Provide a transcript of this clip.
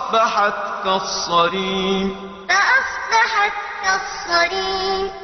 فأصبحت كالصريم. فأصبحت كالصريم.